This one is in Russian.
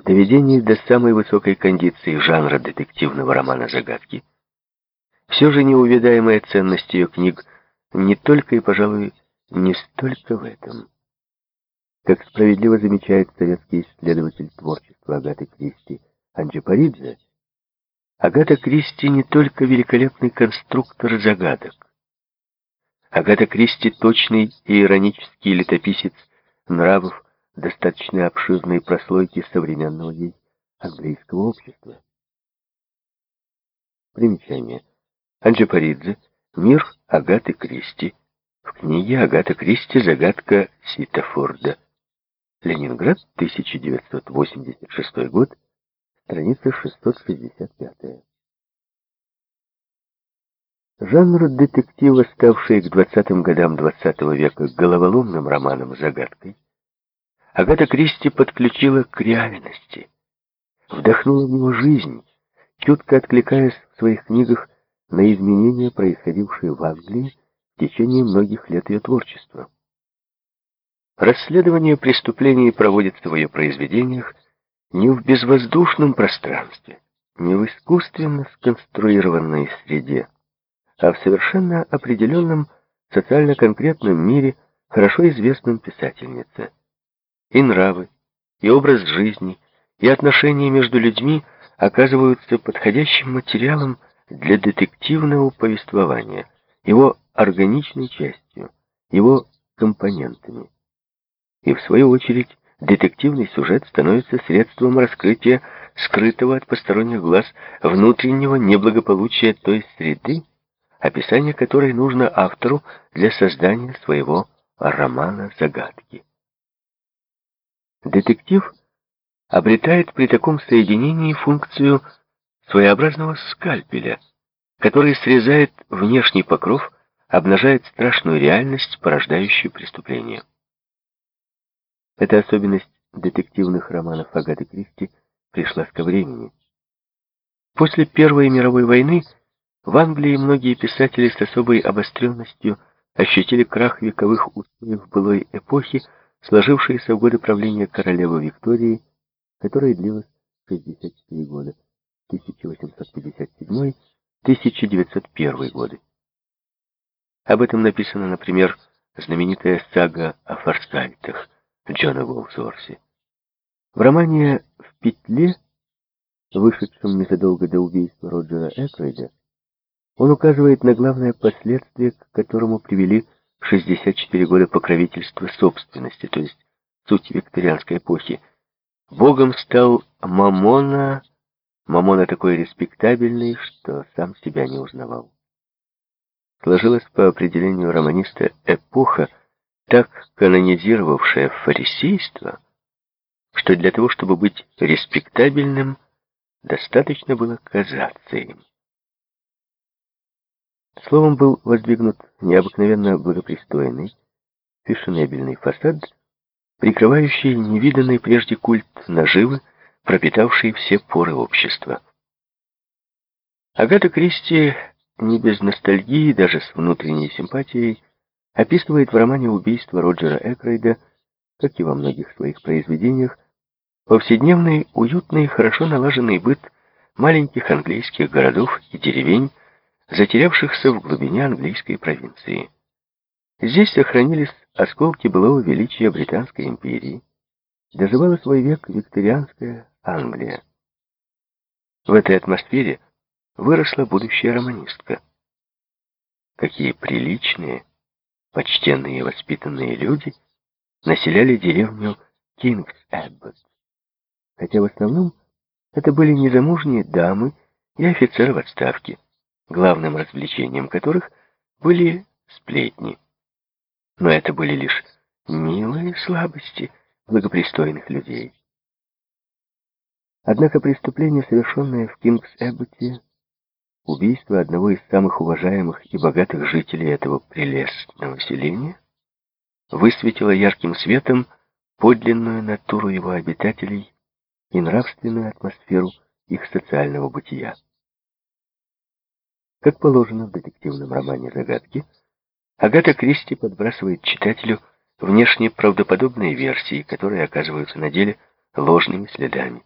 В доведении до самой высокой кондиции жанра детективного романа «Загадки» все же неувидаемая ценность ее книг не только и, пожалуй, не столько в этом. Как справедливо замечает советский исследователь творчества Агаты Кристи Анджипаридзе, Агата Кристи не только великолепный конструктор загадок. Агата Кристи точный и иронический летописец нравов достаточно обширной прослойки современного ей английского общества. Примечание. Анджипаридзе. Мир Агаты Кристи. В книге Агата Кристи «Загадка Ситафорда». Ленинград, 1986 год, страница 665. Жанр детектива, ставший к 20-м годам 20 -го века головоломным романом-загадкой, Агата Кристи подключила к реальности, вдохнула в него жизнь, чутко откликаясь в своих книгах на изменения, происходившие в Англии в течение многих лет ее творчества. Расследование преступлений проводится в ее произведениях не в безвоздушном пространстве, не в искусственно сконструированной среде, а в совершенно определенном социально-конкретном мире, хорошо известном писательнице. И нравы, и образ жизни, и отношения между людьми оказываются подходящим материалом для детективного повествования, его органичной частью, его компонентами. И в свою очередь детективный сюжет становится средством раскрытия скрытого от посторонних глаз внутреннего неблагополучия той среды, описание которой нужно автору для создания своего романа-загадки. Детектив обретает при таком соединении функцию своеобразного скальпеля, который срезает внешний покров, обнажает страшную реальность, порождающую преступление. Эта особенность детективных романов Агаты Кристи пришла ко времени. После Первой мировой войны в Англии многие писатели с особой обостренностью ощутили крах вековых устоев былой эпохи, сложившейся в годы правления королевы Виктории, которая длилась 64 года, 1857-1901 годы. Об этом написана, например, знаменитая сага о форсайтах – Джона Уолсворси. В романе «В петле», вышедшем незадолго до убийства Роджера Экройда, он указывает на главное последствие, к которому привели 64 года покровительства собственности, то есть суть викторианской эпохи. Богом стал Мамона, Мамона такой респектабельный, что сам себя не узнавал. Сложилась по определению романиста эпоха, так канонизировавшее фарисейство, что для того, чтобы быть респектабельным, достаточно было казаться им. Словом, был воздвигнут необыкновенно благопристойный, фешенебельный фасад, прикрывающий невиданный прежде культ наживы, пропитавший все поры общества. Агата Кристи не без ностальгии, даже с внутренней симпатией, описывает в романе «Убийство» Роджера Экройда, как и во многих своих произведениях, повседневный, уютный, хорошо налаженный быт маленьких английских городов и деревень, затерявшихся в глубине английской провинции. Здесь сохранились осколки былого величия Британской империи. Доживала свой век викторианская Англия. В этой атмосфере выросла будущая романистка. Какие приличные, почтенные и воспитанные люди населяли деревню Кингс-Эббот. Хотя в основном это были незамужние дамы и офицеры в отставке, главным развлечением которых были сплетни. Но это были лишь милые слабости благопристойных людей. Однако преступление, совершенное в Кингс-Эбботе, убийство одного из самых уважаемых и богатых жителей этого прелестного селения высветило ярким светом подлинную натуру его обитателей и нравственную атмосферу их социального бытия. Как положено в детективном романе «Загадки», Агата Кристи подбрасывает читателю внешне правдоподобные версии, которые оказываются на деле ложными следами.